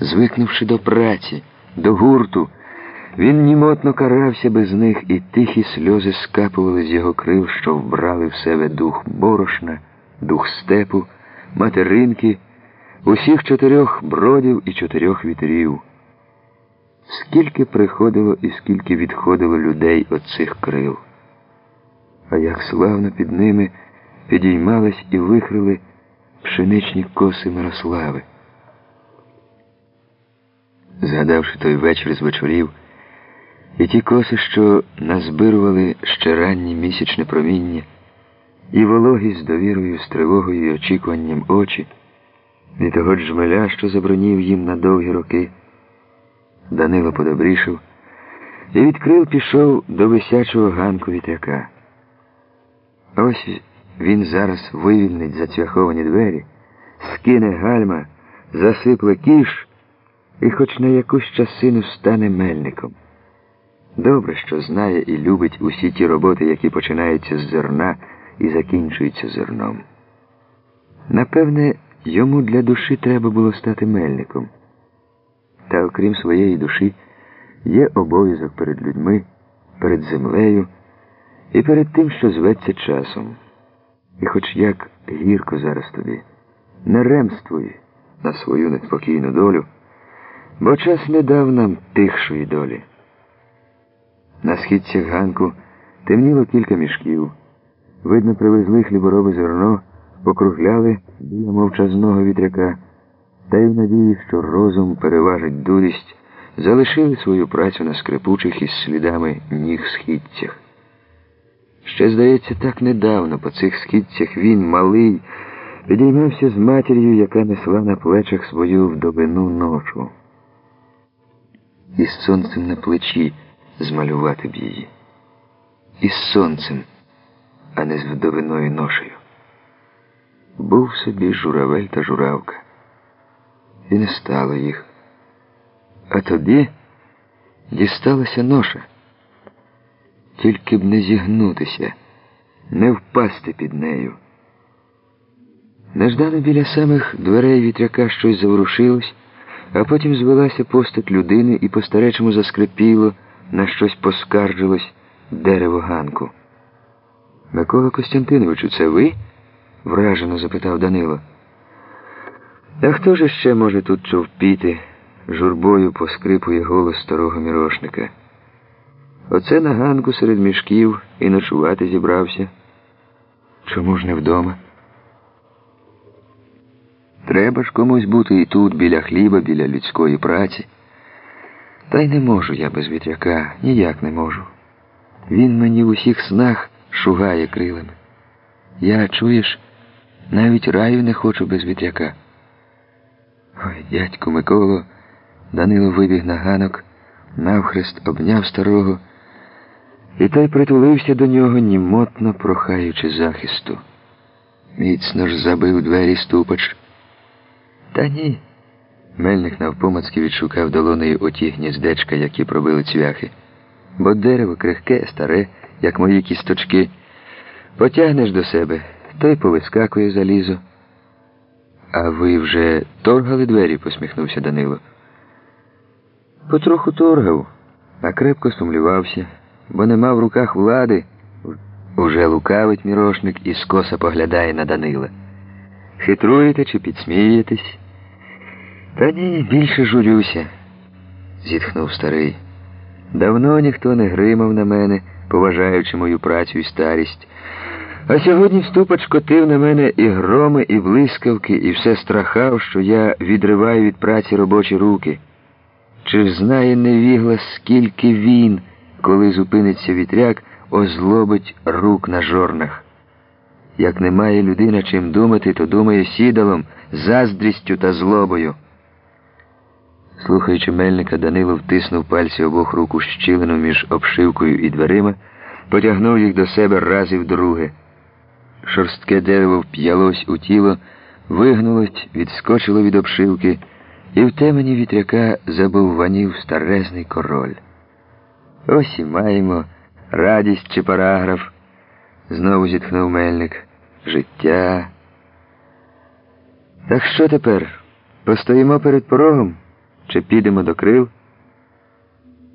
Звикнувши до праці, до гурту, він німотно карався без них, і тихі сльози скапували з його крил, що вбрали в себе дух борошна, дух степу, материнки, усіх чотирьох бродів і чотирьох вітрів. Скільки приходило і скільки відходило людей від цих крил. А як славно під ними підіймались і вихрили пшеничні коси Мирослави. Згадавши той вечір з вечорів, і ті коси, що назбирували ще ранні місячне проміння, і вологі з довірою, з тривогою і очікуванням очі, і того джмеля, що забронів їм на довгі роки, Данило подобрішав і відкрив пішов до висячого ганку вітряка. Ось він зараз вивільнить зацвяховані двері, скине гальма, засипле кіш і хоч на якусь часину стане мельником. Добре, що знає і любить усі ті роботи, які починаються з зерна і закінчуються зерном. Напевне, йому для душі треба було стати мельником. Та окрім своєї душі, є обов'язок перед людьми, перед землею і перед тим, що зветься часом. І хоч як гірко зараз тобі, не ремствуй на свою неспокійну долю, бо час не дав нам тихшої долі. На східцях ганку темніло кілька мішків. Видно, привезли хліборобе зерно, покругляли біля мовчазного вітряка, та й в надії, що розум переважить дурість, залишили свою працю на скрипучих із слідами ніг східцях. Ще, здається, так недавно по цих східцях він, малий, підіймався з матір'ю, яка несла на плечах свою вдовину ношу. Із сонцем на плечі змалювати б її. Із сонцем, а не з вдовиною ношею. Був собі журавель та журавка. І не стало їх. А тобі дісталася ноша. Тільки б не зігнутися, не впасти під нею. Неждано біля самих дверей вітряка щось заворушилось, а потім звелася постать людини і по-старечому заскрипіло, на щось поскаржилось дерево ганку. Микола Костянтиновичу, це ви? вражено запитав Данило. А хто ж ще може тут човпіти? Журбою поскрипує голос старого мірошника. Оце на ганку серед мішків і ночувати зібрався. Чому ж не вдома? Треба ж комусь бути і тут, біля хліба, біля людської праці. Та й не можу я без вітряка, ніяк не можу. Він мені в усіх снах шугає крилами. Я, чуєш, навіть раю не хочу без вітряка. Ой, дядьку Миколо, Данило вибіг на ганок, навхрест обняв старого, і той притулився до нього, німотно прохаючи захисту. Міцно ж забив двері ступач. Та ні. Мельник навпомацьки відшукав долонею оті гніздечка, які пробили цвяхи. Бо дерево крихке, старе, як мої кісточки. Потягнеш до себе, то й повискакує залізо. А ви вже торгали двері, посміхнувся Данило. Потроху торгав, а крепко сумлювався, бо нема в руках влади. Уже лукавить мірошник і скоса поглядає на Данила. Хитруєте чи підсмієтесь? Та ні, більше журюся, зітхнув старий. Давно ніхто не гримав на мене, поважаючи мою працю і старість. А сьогодні вступач котив на мене і громи, і блискавки, і все страхав, що я відриваю від праці робочі руки. Чи ж знає невігла, скільки він, коли зупиниться вітряк, озлобить рук на жорнах? Як немає людина чим думати, то думає сідалом, заздрістю та злобою. Слухаючи мельника, Данило втиснув пальці обох рук у щілину між обшивкою і дверима, потягнув їх до себе раз і вдруге. Шорстке дерево вп'ялось у тіло, вигнулось, відскочило від обшивки, і в темені вітряка забовванів старезний король. Ось і маємо радість чи параграф, знову зітхнув мельник. Життя. Так що тепер? Постоїмо перед порогом? Чи підемо до крил.